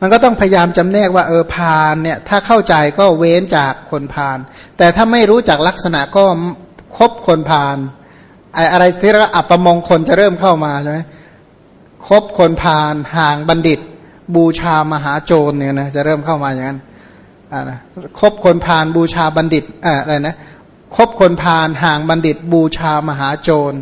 มันก็ต้องพยายามจำแนกว่าเออพานเนี่ยถ้าเข้าใจก็เว้นจากคนพาน แต่ถ้าไม่รู้จักลักษณะก็คบคนพานไออะไรที่เรียกว่าอัปมงคลจะเริ่มเข้ามาใช่ไหมคบคนพานห่างบัณฑิต บูชามหาโจรเนี่ยนะจะเริ่มเข้ามาอย่างนั้นอ่านะคบคนพานบูชาบัณฑิตอะไรนะคบคนพานห่างบัณฑิต บูชามหาโจร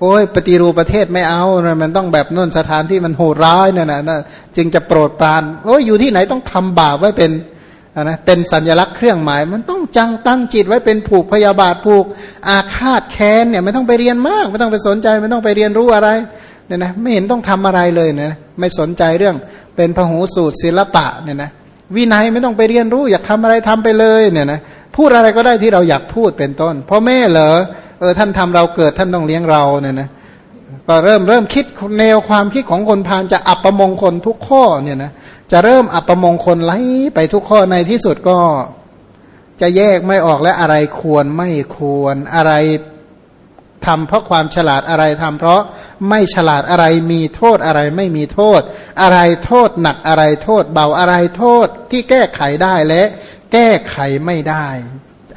โอ้ยปฏิรูปประเทศไม่เอานะมันต้องแบบนู่นสถานที่มันโหดร้ายเนี่ยนะนะจึงจะโปรดปรานโอ้ยอยู่ที่ไหนต้องทำบาปไว้เป็นนะเป็นสัญลักษณ์เครื่องหมาย มันต้องจังตั้งจิตไว้เป็นผูกพยาบาทผูกอาฆาตแค้นเนี่ยไม่ต้องไปเรียนมาก ไม่ต้องไปสนใจไม่ต้องไปเรียนรู้อะไรเนี่ยนะไม่เห็นต้องทำอะไรเลยเนี่ยนะไม่สนใจเรื่องเป็นพหูสูตรศิลปะเนี่ยนะวินัยไม่ต้องไปเรียนรู้ อยากทำอะไรทำไปเลยเนี่ยนะ พูดอะไรก็ได้ที่เราอยากพูดเป็นต้นพ่อแม่เหรอเออท่านทำเราเกิดท่านต้องเลี้ยงเราเนี่ยนะก็เริ่มเริ่มคิดแนวความคิดของคนพานจะอัปมงคลทุกข้อเนี่ยนะจะเริ่มอัปมงคลไล่ไปทุกข้อในที่สุดก็จะแยกไม่ออกและอะไรควรไม่ควรอะไรทำเพราะความฉลาดอะไรทำเพราะไม่ฉลาดอะไรมีโทษอะไรไม่มีโทษ อะไรโทษหนักอะไรโทษเบาอะไรโทษที่แก้ไขได้และ แก้ไขไม่ได้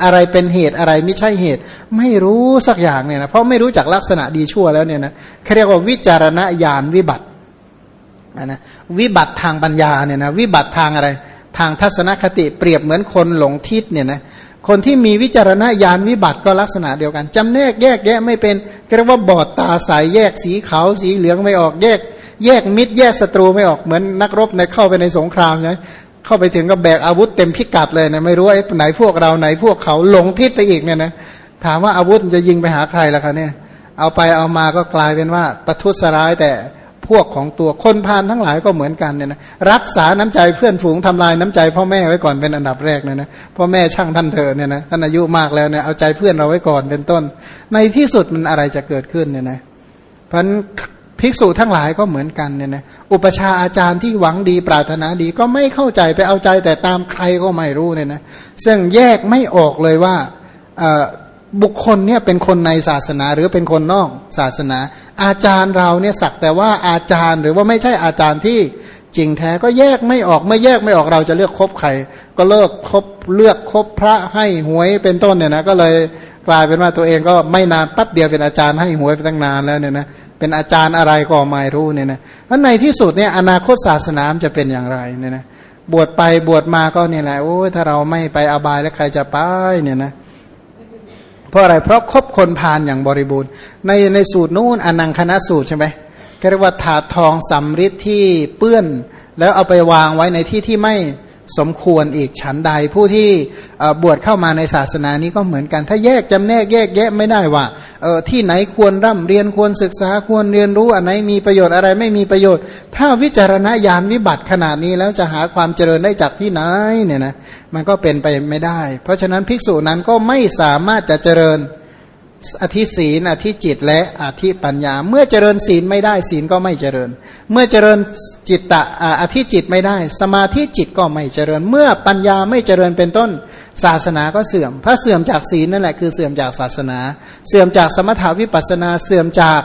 อะไรเป็นเหตุอะไรไม่ใช่เหตุ ไม่รู้สักอย่างเนี่ยนะเพราะไม่รู้จักลักษณะดีชั่วแล้วเนี่ยนะเขาเรียกว่าวิจารณญาณวิบัตินะวิบัติทางปัญญาเนี่ยนะวิบัติทางอะไร ทางทัศนคติเปรียบเหมือนคนหลงทิศเนี่ยนะคนที่มีวิจารณญาณวิบัติก็ลักษณะเดียวกัน จำแนกแยกแยะไม่เป็นเรียกว่าบอดตาสายแยกสีขาวสีเหลืองไม่ออกแยก แยกมิตรแยกศัตรูไม่ออกเหมือนนักรบในเข้าไปในสงครามใช่ เข้าไปถึงก็แบกอาวุธเต็มพิกัดเลยนะไม่รู้ไอ้ไหนพวกเราไหนพวกเขาหลงทิศไปอีกเนี่ยนะถามว่าอาวุธจะยิงไปหาใครล่ะคะเนี่ย เอาไปเอามาก็กลายเป็นว่าประทุษร้ายแต่พวกของตัวคนพานทั้งหลายก็เหมือนกันเนี่ยนะรักษาน้ำใจเพื่อนฝูงทำลายน้ำใจพ่อแม่ไว้ก่อนเป็นอันดับแรกเลยนะพ่อแม่ช่างท่านเถอะเนี่ยนะท่านอายุมากแล้วเนี่ยเอาใจเพื่อนเราไว้ก่อนเป็นต้น ในที่สุดมันอะไรจะเกิดขึ้นเนี่ยนะพัน ภิกษุทั้งหลายก็เหมือนกันเนี่ยนะอุปชาอาจารย์ที่หวังดีปรารถนาดีก็ไม่เข้าใจไปเอาใจแต่ตามใครก็ไม่รู้เนี่ยนะซึ่งแยกไม่ออกเลยว่าบุคคลเนี่ยเป็นคนในศาสนาหรือเป็นคนนอกศาสนา อาจารย์เราเนี่ยสักแต่ว่าอาจารย์หรือว่าไม่ใช่อาจารย์ที่จริงแท้ก็แยกไม่ออกเมื่อแยกไม่ออกเราจะเลือกคบใคร ก็เลิกคบเลือกคบพระให้หวยเป็นต้นเนี่ยนะก็เลยกลายเป็นว่าตัวเองก็ไม่นานปั๊บเดียวเป็นอาจารย์ให้หวยไปตั้งนานแล้วเนี่ยนะเป็นอาจารย์อะไรก็ไม่รู้เนี่ยนะเพราะในที่สุดเนี่ยอนาคตศาสนาจะเป็นอย่างไรเนี่ยนะบวชไปบวชมาก็เนี่ยแหละโอ้ถ้าเราไม่ไปอบายแล้วใครจะไปเนี่ยนะเพราะอะไรเพราะครบคนพานอย่างบริบูรณ์ ในในสูตรนู้นอนังคณะสูตรใช่ไหมเรียกว่าถาดทองสำริดที่เปื้อน แล้วเอาไปวางไว้ในที่ที่ไม่ สมควรอีกฉันใดผู้ที่บวชเข้ามาในศาสนานี้ก็เหมือนกัน ถ้าแยกจำแนกแยกแยะไม่ได้ว่าเออที่ไหนควรร่ำเรียนควรศึกษาควรเรียนรู้อันไหนมีประโยชน์อะไรไม่มีประโยชน์ ถ้าวิจารณญาณวิบัติขนาดนี้แล้วจะหาความเจริญได้จากที่ไหนเนี่ยนะมันก็เป็นไปไม่ได้ เพราะฉะนั้นภิกษุนั้นก็ไม่สามารถจะเจริญ อธิศีลอธิจิตและอธิปัญญา เมื่อเจริญศีลไม่ได้ศีลก็ไม่เจริญ เมื่อเจริญจิตตะอธิจิตไม่ได้ สมาธิจิตก็ไม่เจริญ เมื่อปัญญาไม่เจริญเป็นต้น ศาสนาก็เสื่อมถ้าเสื่อมจากศีลนั่นแหละคือเสื่อมจากศาสนา เสื่อมจากสมถาวิปัสนาเสื่อมจาก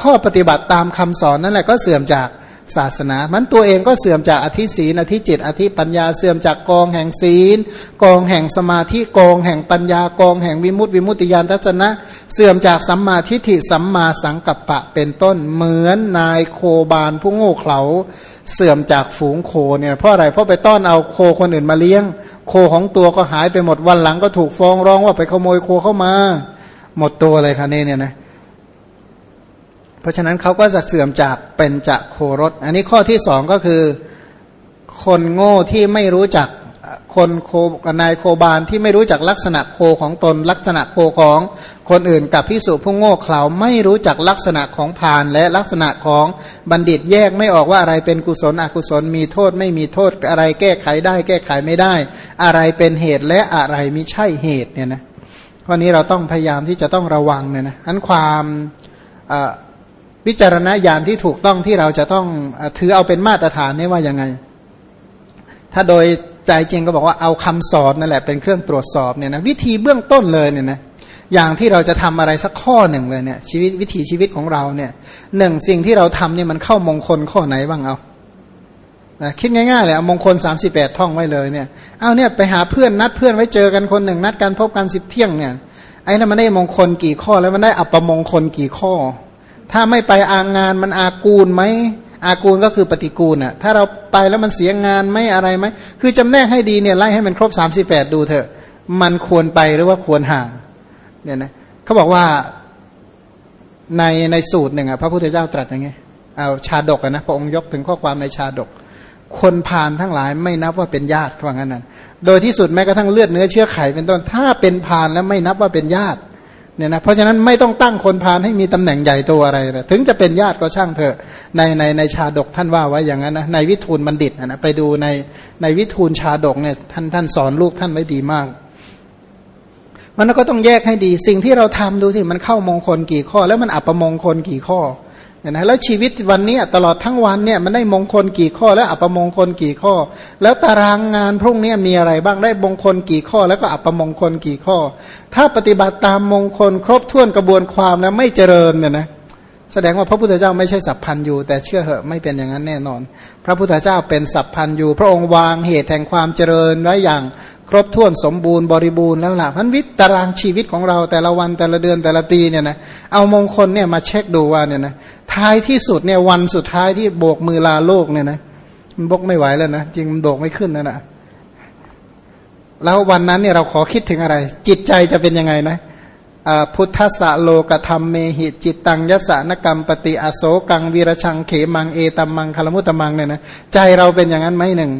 ข้อปฏิบัติตามคำสอนนั่นแหละก็เสื่อมจาก ศาสนา มันตัวเองก็เสื่อมจากอธิศีนอธิจิต อธิปัญญาเสื่อมจากกองแห่งศีล กองแห่งสมาธิกองแห่งปัญญากองแห่งวิมุตติวิมุตติญาณทัศนะ เสื่อมจากสัมมาทิฏฐิสัมมาสังกัปปะเป็นต้นเหมือนนายโคบานผู้โง่เขลาเสื่อมจากฝูงโคเนี่ยเพราะอะไรเพราะไปต้อนเอาโคคนอื่นมาเลี้ยง โคของตัวก็หายไปหมดวันหลังก็ถูกฟ้องร้องว่าไปขโมยโคเข้ามา หมดตัวเลยค่ะนี่เนี่ยนะเพราะฉะนั้นเขาก็จะเสื่อมจากเป็นจะโครถอันนี้ข้อที่สองก็คือคนโง่ที่ไม่รู้จักคนโคนายโคบานที่ไม่รู้จักลักษณะโคของตน ลักษณะโคของคนอื่นกับพิสุผู้โง่เขลาไม่รู้จักลักษณะของพานและลักษณะของบัณฑิตแยกไม่ออกว่าอะไรเป็นกุศลอกุศลมีโทษไม่มีโทษอะไรแก้ไขได้ แก้ไขไม่ได้ อะไรเป็นเหตุและอะไรมิใช่เหตุเนี่ยนะข้อนี้เราต้องพยายามที่จะต้องระวังเนี่ยนะอันความ วิจารณญาณที่ถูกต้องที่เราจะต้องถือเอาเป็นมาตรฐานนี่ว่ายังไง ถ้าโดยใจจริงก็บอกว่าเอาคำสอนนั่นแหละเป็นเครื่องตรวจสอบเนี่ยนะวิธีเบื้องต้นเลยเนี่ยนะอย่างที่เราจะทำอะไรสักข้อหนึ่งเลยเนี่ยชีวิตวิถีชีวิตของเราเนี่ยหนึ่งสิ่งที่เราทำเนี่ยมันเข้ามงคลข้อไหนบ้างเอานะคิดง่ายๆเลยเอามงคล 38 ท่องไว้เลยเนี่ยเอาเนี่ยไปหาเพื่อนนัดเพื่อนไว้เจอกันคนหนึ่งนัดกันพบกันสิบเที่ยงเนี่ยไอ้นั่นมันได้มงคลกี่ข้อแล้วมันได้อัปมงคลกี่ข้อ ถ้าไม่ไปอางงานมันอากูลไหมอากูลก็คือปฏิกูลอะ ถ้าเราไปแล้วมันเสียงานไม่อะไรไหม คือจำแนกให้ดีเนี่ยไล่ให้มันครบ38ดูเถอะ มันควรไปหรือว่าควรห่าง เนี่ยนะเขาบอกว่าในในสูตรหนึ่งอะพระพุทธเจ้าตรัสอย่างไงเอาชาดกนะพระองค์ยกถึงข้อความในชาดก คนพาลทั้งหลายไม่นับว่าเป็นญาติว่างั้นนั้นโดยที่สุดแม้กระทั่งเลือดเนื้อเชื้อไขเป็นต้นถ้าเป็นพาลแล้วไม่นับว่าเป็นญาติ เนี่ยนะเพราะฉะนั้นไม่ต้องตั้งคนพาลให้มีตำแหน่งใหญ่ตัวอะไรนะถึงจะเป็นญาติก็ช่างเถอะในในในชาดกท่านว่าไว้อย่างนั้นนะในวิทูลบัณฑิตนะไปดูในในวิทูลชาดกเนี่ยท่านท่านสอนลูกท่านไว้ดีมาก มันก็ต้องแยกให้ดี สิ่งที่เราทำดูสิมันเข้ามงคลกี่ข้อ แล้วมันอัปมงคลกี่ข้อ นะแล้วชีวิตวันนี้ตลอดทั้งวันเนี่ยมันได้มงคลกี่ข้อแล้วอัปมงคลกี่ข้อ แล้วตารางงานพรุ่งนี้มีอะไรบ้างได้มงคลกี่ข้อ แล้วก็อัปมงคลกี่ข้อ ถ้าปฏิบัติตามมงคลครบถ้วนกระบวนความแล้วไม่เจริญเนี่ยนะแสดงว่าพระพุทธเจ้าไม่ใช่สัพพันยูแต่เชื่อเหอะไม่เป็นอย่างนั้นแน่นอน พระพุทธเจ้าเป็นสัพพันยูพระองค์วางเหตุแห่งความเจริญไว้อย่างครบถ้วนสมบูรณ์บริบูรณ์แล้วล่ะพันวิตารางชีวิตของเราแต่ละวันแต่ละเดือนแต่ละปีเนี่ยนะเอามงคลเนี่ยมาเช็คดูว่าเนี่ยนะ ท้ายที่สุดเนี่ยวันสุดท้ายที่โบกมือลาโลกเนี่ยนะมันบกไม่ไหวแล้วนะจริงมันโบกไม่ขึ้นนะนะแล้ววันนั้นเนี่ยเราขอคิดถึงอะไร จิตใจจะเป็นยังไงนะพุทธะโลกธรรมเมหิจิตตังยสานกรรมปฏิอโศกังวีรชังเขมังเอตัมมังคลมุตตมังเนี่ยนะใจเราเป็นอย่างนั้นไหมหนึ่ง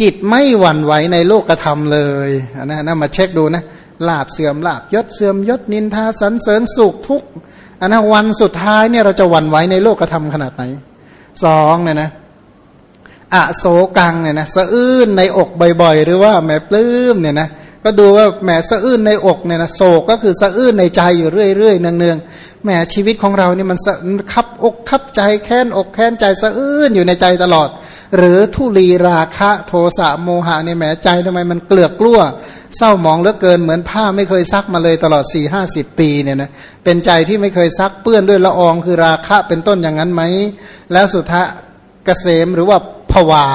จิตไม่หวั่นไหวในโลกธรรมเลยนะนะมาเช็คดูนะลาบเสื่อมลาบยศเสื่อมยศนินทาสันเสริญสุขทุก อันนะวันสุดท้ายเนี่ยเราจะหวั่นไหวในโลกธรรมขนาดไหนสองเนี่ยนะอโศกังเนี่ยนะสะอื้นในอกบ่อยๆ หรือว่าแหมปลื้มเนี่ยนะก็ดูว่าแหมสะอื้นในอกเนี่ยนะโศกก็คือสะอื้นในใจอยู่เรื่อยๆเนืองๆ แหมชีวิตของเราเนี่ยมันคับอกคับใจแค้นอกแค้นใจสะอื้นอยู่ในใจตลอด หรือทุลีราคะโทสะโมหะเนี่ยแหมใจทำไมมันเกลือกกลั้ว เศร้าหมองเหลือเกินเหมือนผ้าไม่เคยซักมาเลยตลอด4ี่ห้าสิบปีเนี่ยนะเป็นใจที่ไม่เคยซักเปื้อนด้วยละอองคือราคะเป็นต้นอย่างนั้นไหม แล้วสุดท้ายเกษมหรือว่าผวา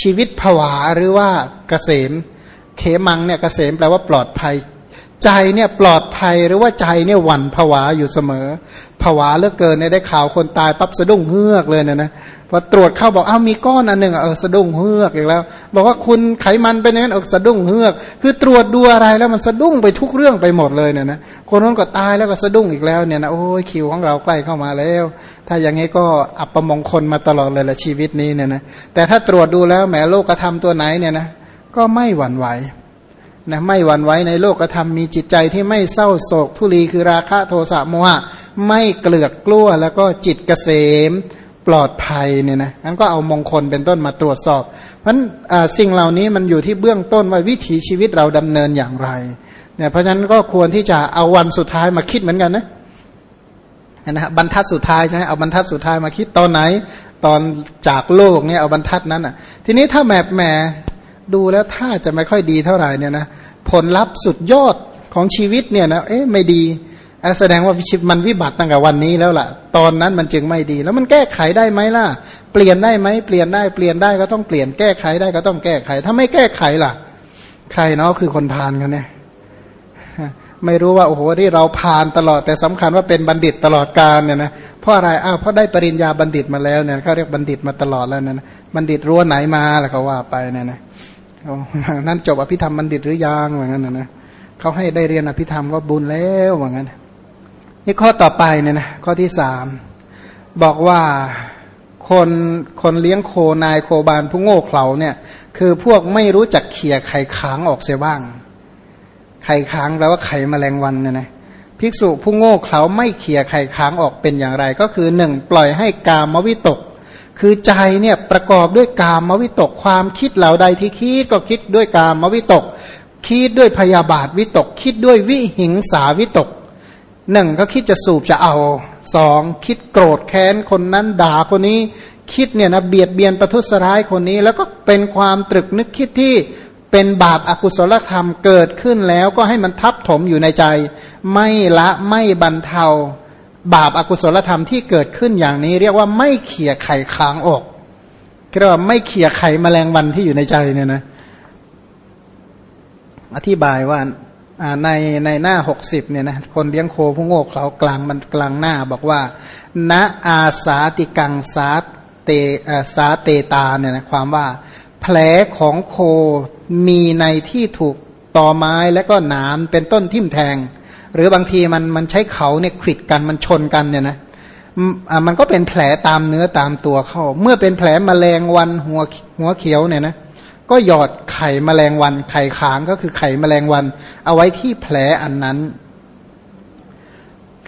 ชีวิตผวาหรือว่าเกษม เขมังเนี่ยเกษมแปลว่าปลอดภัย ใจเนี่ยปลอดภัยหรือว่าใจเนี่ยหวั่นผวาอยู่เสมอผวาเลือเกินเนี่ยได้ข่าวคนตายปั๊บสะดุ้งเฮือกเลยเนี่ยนะพอตรวจเข้าบอกอ้าวมีก้อนอันหนึ่งเออสะดุ้งเฮือกอีกแล้ว บอกว่าคุณไขมันเป็นอย่างนั้นเออสะดุ้งเฮือก คือตรวจดูอะไรแล้วมันสะดุ้งไปทุกเรื่องไปหมดเลยเนี่ยนะคนนั้นก็ตายแล้วก็สะดุ้งอีกแล้วเนี่ยนะโอ้ยคิวของเราใกล้เข้ามาแล้ว ถ้าอย่างนี้ก็อับประมงคลมาตลอดเลยละชีวิตนี้เนี่ยนะแต่ถ้าตรวจดูแล้วแหมโลกกระทำตัวไหนเนี่ยนะก็ไม่หวั่นไหว นะไม่หวั่นไหวในโลกธรรมมีจิตใจที่ไม่เศร้าโศกทุลีคือราคะโทสะโมหะไม่เกลือกกลั้วแล้วก็จิตเกษมปลอดภัยเนี่ยนะนั้นก็เอามงคลเป็นต้นมาตรวจสอบ เพราะฉะนั้นสิ่งเหล่านี้มันอยู่ที่เบื้องต้นว่าวิถีชีวิตเราดำเนินอย่างไรเนี่ยเพราะฉะนั้นก็ควรที่จะเอาวันสุดท้ายมาคิดเหมือนกันนะนะบรรทัดสุดท้ายใช่ไหมเอาบรรทัดสุดท้ายมาคิดตอนไหน ตอนจากโลกเนี่ยเอาบรรทัดนั้นอะ ทีนี้ถ้าแมแหม ดูแล้วถ้าจะไม่ค่อยดีเท่าไหร่เนี่ยนะผลลัพธ์สุดยอดของชีวิตเนี่ยนะเอ๊ะไม่ดีแสดงว่าชิมันวิบัติตั้งแต่วันนี้แล้วล่ะ ตอนนั้นมันจึงไม่ดี แล้วมันแก้ไขได้ไหมล่ะ เปลี่ยนได้ไหมเปลี่ยนได้เปลี่ยนได้ก็ต้องเปลี่ยนแก้ไขได้ก็ต้องแก้ไข ถ้าไม่แก้ไขล่ะ ใครเนาะคือคนพานกันเนี่ยไม่รู้ว่าโอ้โหที่เราพานตลอดแต่สำคัญว่าเป็นบัณฑิตตลอดกาลเนี่ยนะเพราะอะไรอ้าวเพราะได้ปริญญาบัณฑิตมาแล้วเนี่ยเขาเรียกบัณฑิตมาตลอดแล้วนะบัณฑิตรั้วไหนมาแล้วเขาว่าไปเนี่ยนะ นั่นจบอภิธรรมบัณฑิตหรือยังว่างั้นนะนะเขาให้ได้เรียนอภิธรรมก็บุญแล้วว่างั้นนี่ข้อต่อไปเนี่ยนะข้อที่สามบอกว่าคนคนเลี้ยงโคนายโคบานผู้โง่เขลาเนี่ย คือพวกไม่รู้จักเขี่ยไข่ค้างออกเสียบ้าง ไข่ค้างแปลว่าไข่แมลงวันเนี่ยนะภิกษุผู้โง่เขลาไม่เขี่ยไข่ค้างออกเป็นอย่างไร ก็คือหนึ่งปล่อยให้กามวิตก คือใจเนี่ยประกอบด้วยกามวิตกความคิดเหล่าใดที่คิดก็คิดด้วยกามวิตก คิดด้วยพยาบาทวิตก คิดด้วยวิหิงสาวิตกหนึ่งก็คิดจะสูบจะเอาสองคิดโกรธแค้นคนนั้นด่าคนนี้ คิดเนี่ยนะเบียดเบียนประทุษร้ายคนนี้ แล้วก็เป็นความตรึกนึกคิดที่เป็นบาปอากุศลธรรมเกิดขึ้นแล้วก็ให้มันทับถมอยู่ในใจ ไม่ละไม่บรรเทา บาปอากุศลธรรมที่เกิดขึ้นอย่างนี้ เรียกว่าไม่เขี่ยไข่ค้างออกเรียกว่าไม่เขี่ยไข่แมลงวันที่อยู่ในใจเนี่ยนะ อธิบายว่าในในหน้าหกสิบเนี่ยนะคนเลี้ยงโคผู้โง่เขากลางมันกลางหน้าบอกว่า ณอาสาติกังสาเตสาเตตาเนี่ยนะความว่า แผลของโคมีในที่ถูกตอไม้และก็หนามเป็นต้นทิ่มแทง หรือบางทีมันมันใช้เขาเนี่ยขิดกันมันชนกันเนี่ยนะมันก็เป็นแผลตามเนื้อตามตัวเข้าเมื่อเป็นแผลแมลงวันหัวหัวเขียวเนี่ยนะก็หยอดไข่แมลงวัน ไข่ขางก็คือไข่แมลงวัน เอาไว้ที่แผลอันนั้น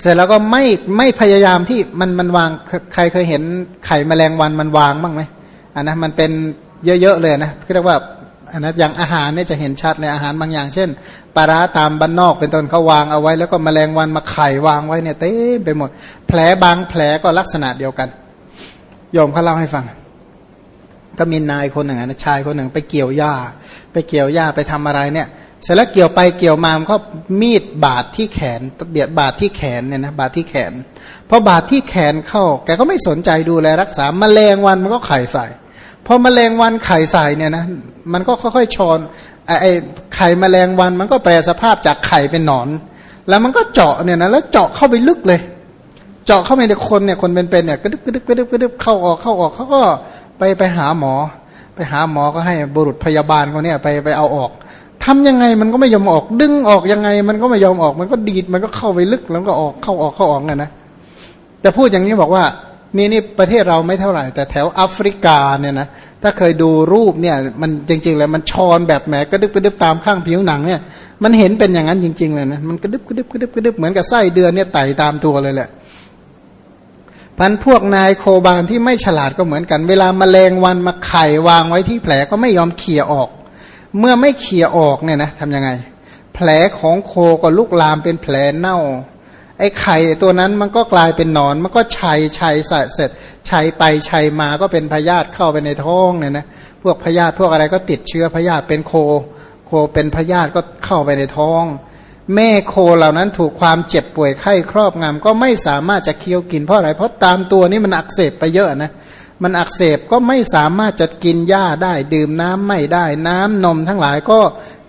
เสร็จแล้วก็ไม่ไม่พยายามที่มันมันวางใครเคยเห็นไข่แมลงวันมันวางบ้างไหมอันนะมันเป็นเยอะๆเลยนะเรียกว่า อันนั้นอย่างอาหารเนี่ยจะเห็นชัดเลยอาหารบางอย่าง เช่นปลาร้าตามบ้านนอกเป็นต้นเขาวางเอาไว้ แล้วก็มแมลงวันมาไข่วางไว้เนี่ยเต็มไปหมด แผลบางแผลก็ลักษณะเดียวกันโยมเขาเล่าให้ฟัง ก็มีนายคนหนึ่งนะชายคนหนึ่งไปเกี่ยวหญ้า ไปเกี่ยวหญ้าไปทำอะไรเนี่ย เสร็จแล้วเกี่ยวไปเกี่ยวมามันก็มีดบาดที่แขนเบียดบาดที่แขนเนี่ยนะบาดที่แขนพอบาดที่แขนเข้า แกก็ไม่สนใจดูแลรักษาแมลงวันมันก็ไข่ใส่ พอแมลงวันไข่ใส่เนี่ยนะมันก็ค่อยๆชอนไอ้ไข่แมลงวันมันก็แปลสภาพจากไข่เป็นหนอน แล้วมันก็เจาะเนี่ยนะแล้วเจาะเข้าไปลึกเลย เจาะเข้าไปในคนเนี่ยคนเป็นๆเนี่ยกระดึบกระดึบกระดึบกระดึบเข้าออกเข้าออกเขาก็ไปไปหาหมอ ไปหาหมอก็ให้บุรุษพยาบาลเขาเนี่ยไปไปเอาออกทำยังไงมันก็ไม่ยอมออก ดึงออกยังไง มันก็ไม่ยอมออก มันก็ดีดมันก็เข้าไปลึกแล้วก็ออกเข้าออกเข้าออกเนี่ยนะแต่พูดอย่างนี้บอกว่า นี่นี่ประเทศเราไม่เท่าไหร่ แต่แถวแอฟริกาเนี่ยนะถ้าเคยดูรูปเนี่ยมันจริงๆเลยมันชอนแบบแหมกระดึบกระดึบตามข้างผิวหนังเนี่ยมันเห็นเป็นอย่างนั้นจริง ๆ เลยนะมันกระดึบกระดึบกระดึบกระดึบเหมือนกับไส้เดือนเนี่ยไต่ตามตัวเลยแหละพันพวกนายโคบานที่ไม่ฉลาดก็เหมือนกัน เวลามาแมลงวันมาไข่วางไว้ที่แผลก็ไม่ยอมเขี่ยออก เมื่อไม่เขี่ยออกเนี่ยนะทำยังไง แผลของโคก็ลุกลามเป็นแผลเน่า ไอ้ไข่ตัวนั้นมันก็กลายเป็นหนอน มันก็ชัยชัยเสร็จชัยไปชัยมาก็เป็นพยาธิเข้าไปในท้องเนี่ยนะพวกพยาธิพวกอะไรก็ติดเชื้อพยาธิเป็นโค โคเป็นพยาธิก็เข้าไปในท้อง แม่โคเหล่านั้นถูกความเจ็บป่วยไข้ครอบงำก็ไม่สามารถจะเคี้ยวกินเพราะอะไรเพราะตามตัวนี้มันอักเสบไปเยอะนะมันอักเสบก็ไม่สามารถจะกินหญ้าได้ดื่มน้ำไม่ได้น้ำนมทั้งหลายก็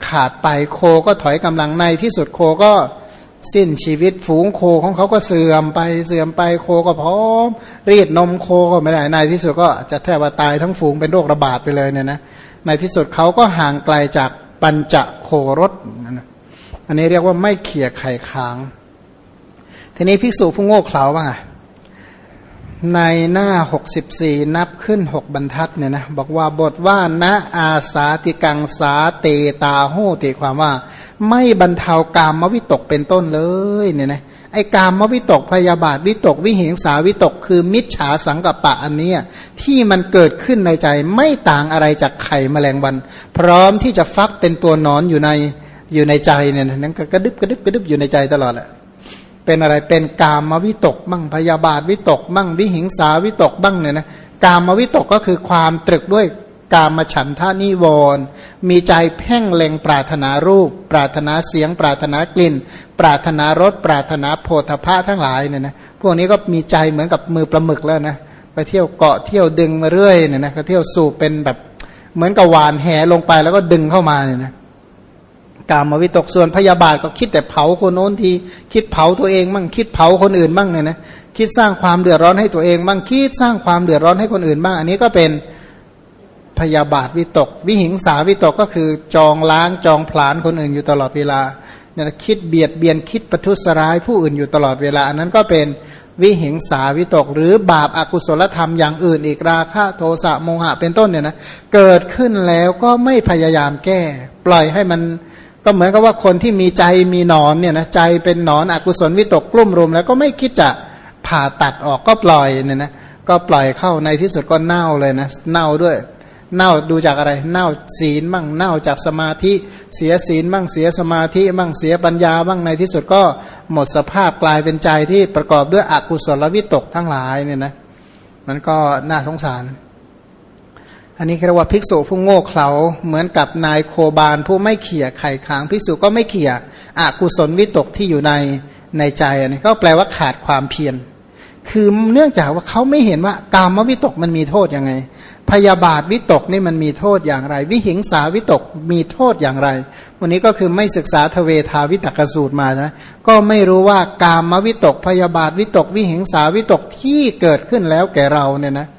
ขาดไปโคก็ถอยกำลังในที่สุดโคก็ สิ้นชีวิตฝูงโคของเขาก็เสื่อมไปเสื่อมไปโคก็พร้อม รีดนมโคก็ไม่ได้ในที่สุดก็จะแทบว่าตายทั้งฝูงเป็นโรคระบาดไปเลยเนี่ยนะในที่สุดเขาก็ห่างไกลจากปัญจโครสอันนี้เรียกว่าไม่เขี่ยไข่ค้าง ทีนี้ภิกษุผู้โง่เขลาบ้างอะ ในหน้าหกสิบสี่นับขึ้นหกบรรทัดเนี่ยนะบอกว่าบทว่าณอาสาติกังสาเตตาโหติความว่า ไม่บรรเทากามวิตกเป็นต้นเลยเนี่ยนะไอ้กามวิตกพยาบาทวิตกวิเหงสาวิตก คือมิจฉาสังกัปปะอันนี้ที่มันเกิดขึ้นในใจไม่ต่างอะไรจากไข่แมลงวัน พร้อมที่จะฟักเป็นตัวนอนอยู่ในอยู่ในใจเนี่ยนั่นก็กระดึบกระดึบกระดึบอยู่ในใจตลอดแหละ เป็นอะไรเป็นกามวิตกบ้างพยาบาทวิตกบ้างวิหิงสาวิตกบ้างเนี่ยนะกามวิตกก็คือความตรึกด้วยกามฉันทานิวรณ์มีใจเพ่งเล็งปรารถนารูป ปรารถนาเสียง ปรารถนากลิ่น ปรารถนารสปรารถนาโพธภะทั้งหลายเนี่ยนะพวกนี้ก็มีใจเหมือนกับมือปลาหมึกแล้วนะไปเที่ยวเกาะเที่ยวดึงมาเรื่อยเนี่ยนะก็เที่ยวสูบเป็นแบบเหมือนกับหวานแหลงไปแล้วก็ดึงเข้ามาเนี่ยนะ กามวิตกส่วนพยาบาทก็คิดแต่เผาคนโน้นที คิดเผาตัวเองบ้างคิดเผาคนอื่นบ้างเนี่ยนะคิดสร้างความเดือดร้อนให้ตัวเองบ้างคิดสร้างความเดือดร้อนให้คนอื่นบ้าง อันนี้ก็เป็นพยาบาทวิตก วิหิงสาวิตกก็คือจองล้างจองผลาญคนอื่นอยู่ตลอดเวลาเนี่ยคิดเบียดเบียนคิดประทุษร้ายผู้อื่นอยู่ตลอดเวลา อันนั้นก็เป็นวิหิงสาวิตก หรือบาปอากุศลธรรมอย่างอื่นอีกราคะโทสะโมหะเป็นต้นเนี่ยนะเกิดขึ้นแล้วก็ไม่พยายามแก้ ปล่อยให้มัน ก็เหมือนกับว่าคนที่มีใจมีหนอนเนี่ยนะใจเป็นหนอนอกุศลวิตกกลุ่มรุม แล้วก็ไม่คิดจะผ่าตัดออกก็ปล่อยเนี่ยนะก็ปล่อยเข้าในที่สุดก็เน่าเลยนะเน่าด้วย เน่าดูจากอะไร เน่าศีลบ้างเน่าจากสมาธิ เสียศีลบ้างเสียสมาธิบ้างเสียปัญญาบ้างในที่สุดก็หมดสภาพกลายเป็นใจที่ประกอบด้วยอกุศลวิตกทั้งหลายเนี่ยนะมันก็น่าสงสาร อันนี้เรียกว่าภิกษุผู้โง่เขลาเหมือนกับนายโคบาลผู้ไม่เขี่ยไข่ค้างภิกษุก็ไม่เขี่ยอกุศลวิตกที่อยู่ในในใจอันนี้ก็แปลว่าขาดความเพียรคือเนื่องจากว่าเขาไม่เห็นว่ากามวิตกมันมีโทษยังไงพพยาบาทวิตกนี่มันมีโทษอย่างไร วิหิงสาวิตกมีโทษอย่างไร วันนี้ก็คือไม่ศึกษาทเวทาวิตกสูตรมาใช่ไหมก็ไม่รู้ว่ากามวิตกพยาบาทวิตก วิหิงสาวิตกที่เกิดขึ้นแล้วแก่เราเนี่ยนะเ